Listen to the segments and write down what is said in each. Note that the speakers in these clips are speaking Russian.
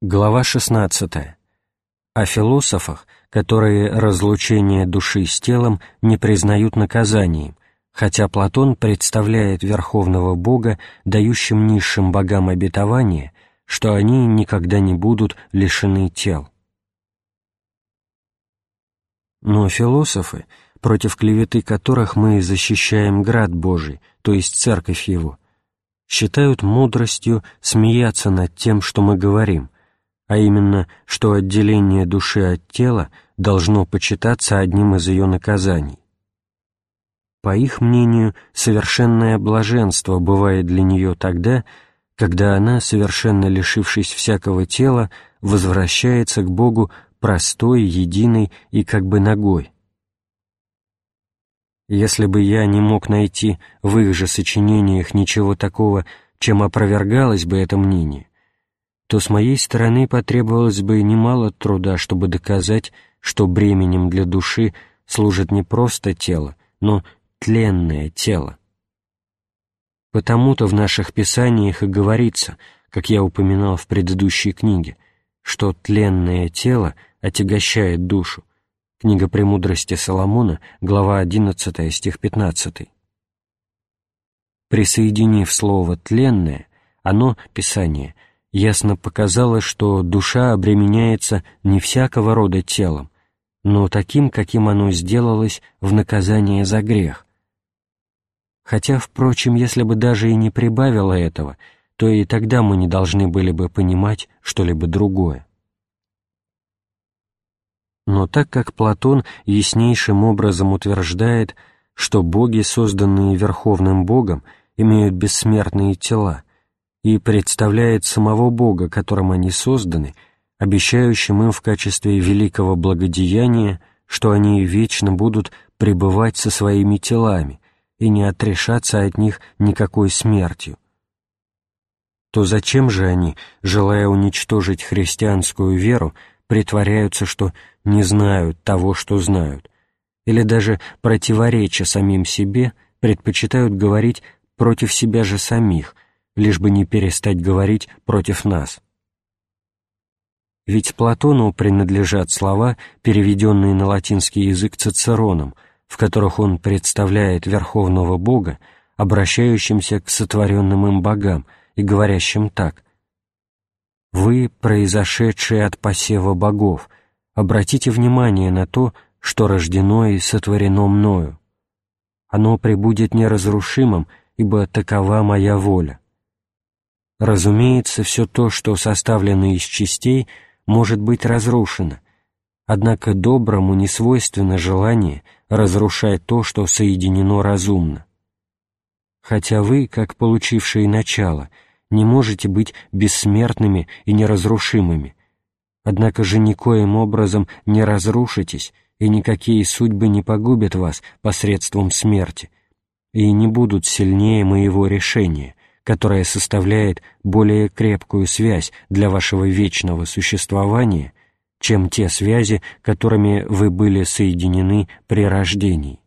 Глава 16. О философах, которые разлучение души с телом не признают наказанием, хотя Платон представляет Верховного Бога, дающим низшим богам обетование, что они никогда не будут лишены тел. Но философы, против клеветы которых мы защищаем град Божий, то есть Церковь Его, считают мудростью смеяться над тем, что мы говорим – а именно, что отделение души от тела должно почитаться одним из ее наказаний. По их мнению, совершенное блаженство бывает для нее тогда, когда она, совершенно лишившись всякого тела, возвращается к Богу простой, единой и как бы ногой. Если бы я не мог найти в их же сочинениях ничего такого, чем опровергалось бы это мнение, то с моей стороны потребовалось бы немало труда, чтобы доказать, что бременем для души служит не просто тело, но тленное тело. Потому-то в наших писаниях и говорится, как я упоминал в предыдущей книге, что тленное тело отягощает душу. Книга «Премудрости Соломона», глава 11, стих 15. Присоединив слово «тленное», оно, Писание, ясно показало, что душа обременяется не всякого рода телом, но таким, каким оно сделалось в наказание за грех. Хотя, впрочем, если бы даже и не прибавило этого, то и тогда мы не должны были бы понимать что-либо другое. Но так как Платон яснейшим образом утверждает, что боги, созданные Верховным Богом, имеют бессмертные тела, и представляет самого Бога, которым они созданы, обещающим им в качестве великого благодеяния, что они вечно будут пребывать со своими телами и не отрешаться от них никакой смертью. То зачем же они, желая уничтожить христианскую веру, притворяются, что не знают того, что знают, или даже противореча самим себе, предпочитают говорить против себя же самих – лишь бы не перестать говорить против нас. Ведь Платону принадлежат слова, переведенные на латинский язык Цицероном, в которых он представляет Верховного Бога, обращающимся к сотворенным им богам и говорящим так «Вы, произошедшие от посева богов, обратите внимание на то, что рождено и сотворено мною. Оно пребудет неразрушимым, ибо такова моя воля». Разумеется, все то, что составлено из частей, может быть разрушено, однако доброму не свойственно желание разрушать то, что соединено разумно. Хотя вы, как получившие начало, не можете быть бессмертными и неразрушимыми, однако же никоим образом не разрушитесь, и никакие судьбы не погубят вас посредством смерти, и не будут сильнее моего решения, которая составляет более крепкую связь для вашего вечного существования, чем те связи, которыми вы были соединены при рождении.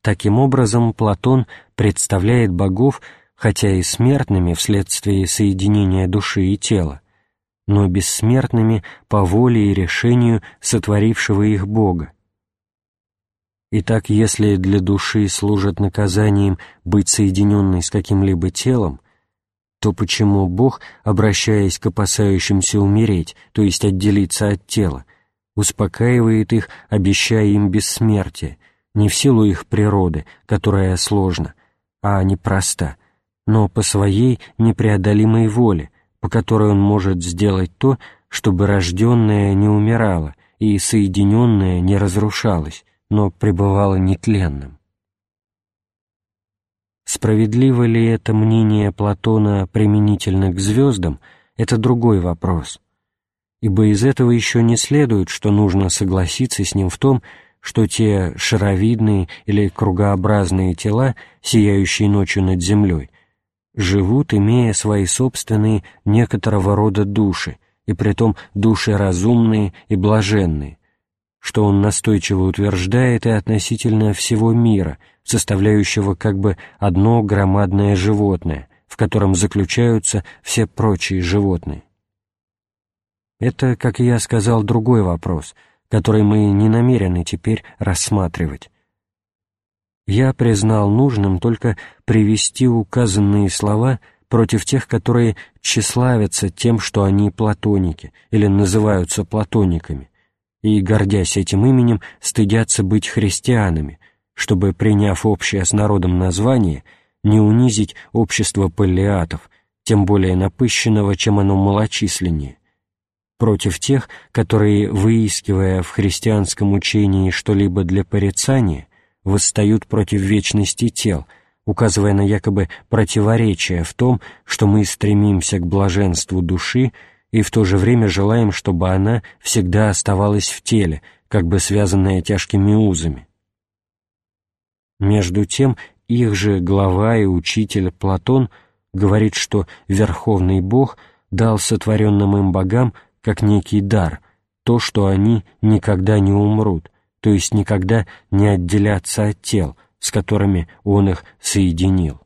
Таким образом, Платон представляет богов, хотя и смертными вследствие соединения души и тела, но бессмертными по воле и решению сотворившего их Бога, Итак, если для души служит наказанием быть соединенной с каким-либо телом, то почему Бог, обращаясь к опасающимся умереть, то есть отделиться от тела, успокаивает их, обещая им бессмертие, не в силу их природы, которая сложна, а непроста, но по своей непреодолимой воле, по которой он может сделать то, чтобы рожденное не умирало и соединенное не разрушалось, но пребывало нетленным. Справедливо ли это мнение Платона применительно к звездам, это другой вопрос, ибо из этого еще не следует, что нужно согласиться с ним в том, что те шаровидные или кругообразные тела, сияющие ночью над землей, живут, имея свои собственные некоторого рода души, и притом души разумные и блаженные, что он настойчиво утверждает и относительно всего мира, составляющего как бы одно громадное животное, в котором заключаются все прочие животные. Это, как я сказал, другой вопрос, который мы не намерены теперь рассматривать. Я признал нужным только привести указанные слова против тех, которые тщеславятся тем, что они платоники или называются платониками, и, гордясь этим именем, стыдятся быть христианами, чтобы, приняв общее с народом название, не унизить общество паллиатов, тем более напыщенного, чем оно малочисленнее, против тех, которые, выискивая в христианском учении что-либо для порицания, восстают против вечности тел, указывая на якобы противоречие в том, что мы стремимся к блаженству души и в то же время желаем, чтобы она всегда оставалась в теле, как бы связанная тяжкими узами. Между тем, их же глава и учитель Платон говорит, что Верховный Бог дал сотворенным им богам как некий дар, то, что они никогда не умрут, то есть никогда не отделятся от тел, с которыми Он их соединил.